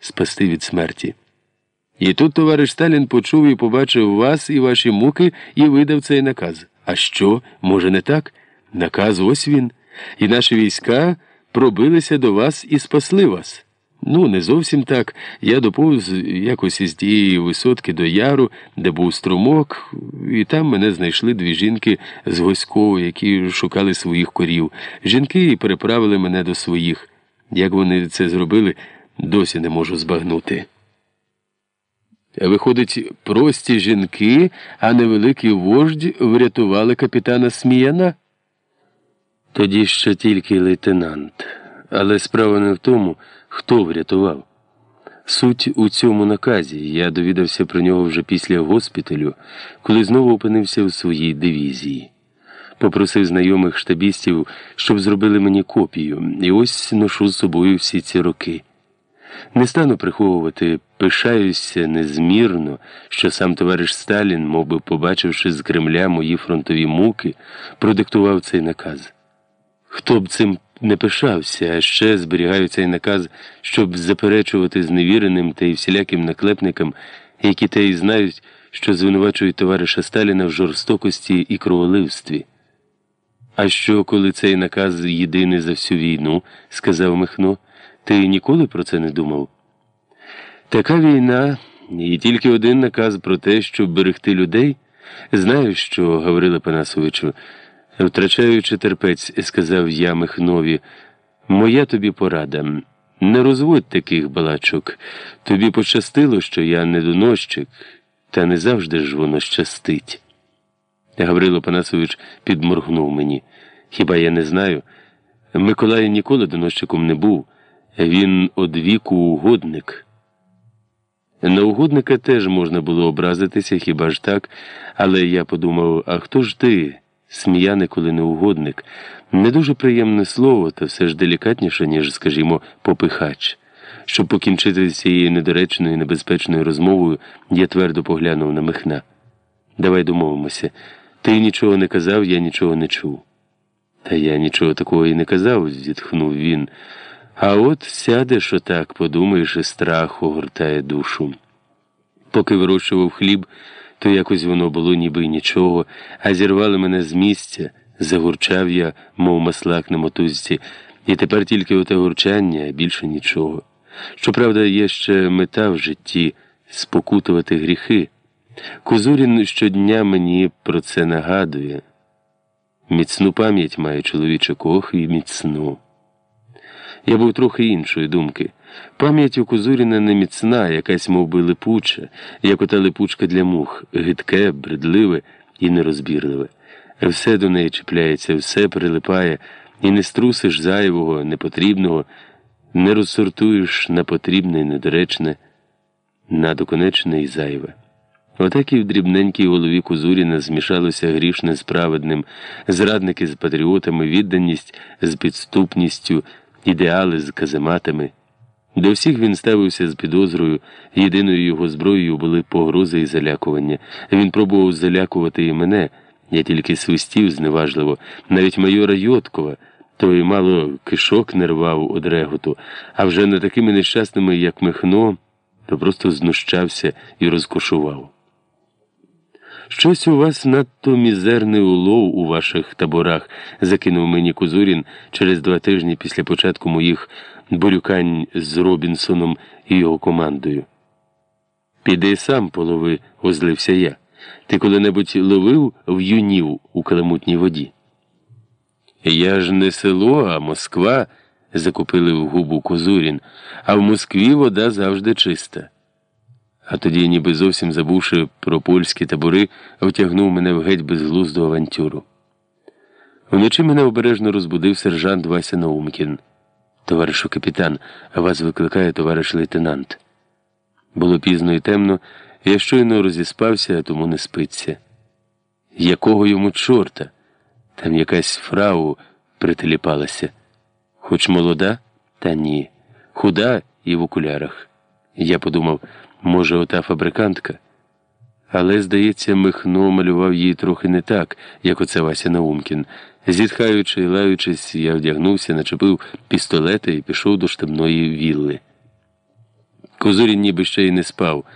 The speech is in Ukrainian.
спасти від смерті. І тут товариш Сталін почув і побачив вас і ваші муки і видав цей наказ. А що, може, не так? Наказ ось він. І наші війська пробилися до вас і спасли вас. Ну, не зовсім так. Я доповз якось із тієї висотки до яру, де був струмок, і там мене знайшли дві жінки з Госькова, які шукали своїх корів. Жінки переправили мене до своїх. Як вони це зробили, досі не можу збагнути. Виходить, прості жінки, а невеликий вождь врятували капітана Сміяна? Тоді ще тільки лейтенант. Але справа не в тому, хто врятував. Суть у цьому наказі я довідався про нього вже після госпіталю, коли знову опинився у своїй дивізії. Попросив знайомих штабістів, щоб зробили мені копію, і ось ношу з собою всі ці роки. Не стану приховувати, пишаюся незмірно, що сам товариш Сталін, мов би, побачивши з Кремля мої фронтові муки, продиктував цей наказ. Хто б цим не пишався, а ще зберігаю цей наказ, щоб заперечувати зневіреним та й всіляким наклепникам, які те й знають, що звинувачують товариша Сталіна в жорстокості і кроволивстві. А що, коли цей наказ єдиний за всю війну, сказав Михно, ти ніколи про це не думав? Така війна, і тільки один наказ про те, щоб берегти людей. Знаю, що, Гаврила Панасовичу, втрачаючи терпець, сказав я Михнові, моя тобі порада. Не розводь таких балачок. Тобі пощастило, що я не доносчик, та не завжди ж воно щастить. Гаврило Панасович підморгнув мені. Хіба я не знаю? Миколай ніколи доносчиком не був. Він од віку угодник. На угодника теж можна було образитися, хіба ж так, але я подумав, а хто ж ти, сміяне, коли не угодник? Не дуже приємне слово, та все ж делікатніше, ніж, скажімо, попихач. Щоб покінчити з цією недоречною небезпечною розмовою, я твердо поглянув на Михна. Давай домовимося. Ти нічого не казав, я нічого не чув. Та я нічого такого і не казав, зітхнув він. А от сядеш отак, подумаєш, і страх огортає душу. Поки вирощував хліб, то якось воно було ніби нічого, а зірвали мене з місця, загурчав я, мов маслак на мотузці, і тепер тільки оте гурчання, а більше нічого. Щоправда, є ще мета в житті спокутувати гріхи. Кузурін щодня мені про це нагадує. Міцну пам'ять має чоловічок, ох і міцну. Я був трохи іншої думки. Пам'ять у Кузуріна не міцна, якась мов би, липуча, як ота липучка для мух, гидке, бредливе і нерозбірливе. Все до неї чіпляється, все прилипає, і не струсиш зайвого, непотрібного, не розсортуєш на потрібне і недоречне, на доконечне і зайве. Отак і в дрібненькій голові Кузуріна змішалося грішне з праведним, зрадники з патріотами, відданість з підступністю, ідеали з казематами. До всіх він ставився з підозрою, єдиною його зброєю були погрози і залякування. Він пробував залякувати і мене, я тільки свистів зневажливо, навіть майора Йоткова, той мало кишок не рвав од реготу, а вже не такими нещасними, як Михно, то просто знущався і розкошував. Щось у вас надто мізерний улов у ваших таборах, закинув мені Кузурін через два тижні після початку моїх борюкань з Робінсоном і його командою. Піди сам полови, озлився я. Ти коли-небудь ловив в юнів у каламутній воді? Я ж не село, а Москва, закупили в губу Козурін, а в Москві вода завжди чиста. А тоді, ніби зовсім забувши про польські табори, втягнув мене в геть безглузду авантюру. Вночі мене обережно розбудив сержант Вася Наумкін. Товаришу капітан, вас викликає товариш лейтенант. Було пізно і темно, я щойно розіспався, а тому не спиться. Якого йому чорта? Там якась фрау прителіпалася. Хоч молода, та ні, худа і в окулярах. Я подумав, може, ота фабрикантка. Але, здається, Михно малював її трохи не так, як оце Вася Наумкін. Зітхаючи і лаючись, я вдягнувся, начепив пістолета і пішов до штабної вілли. Козурін ніби ще й не спав.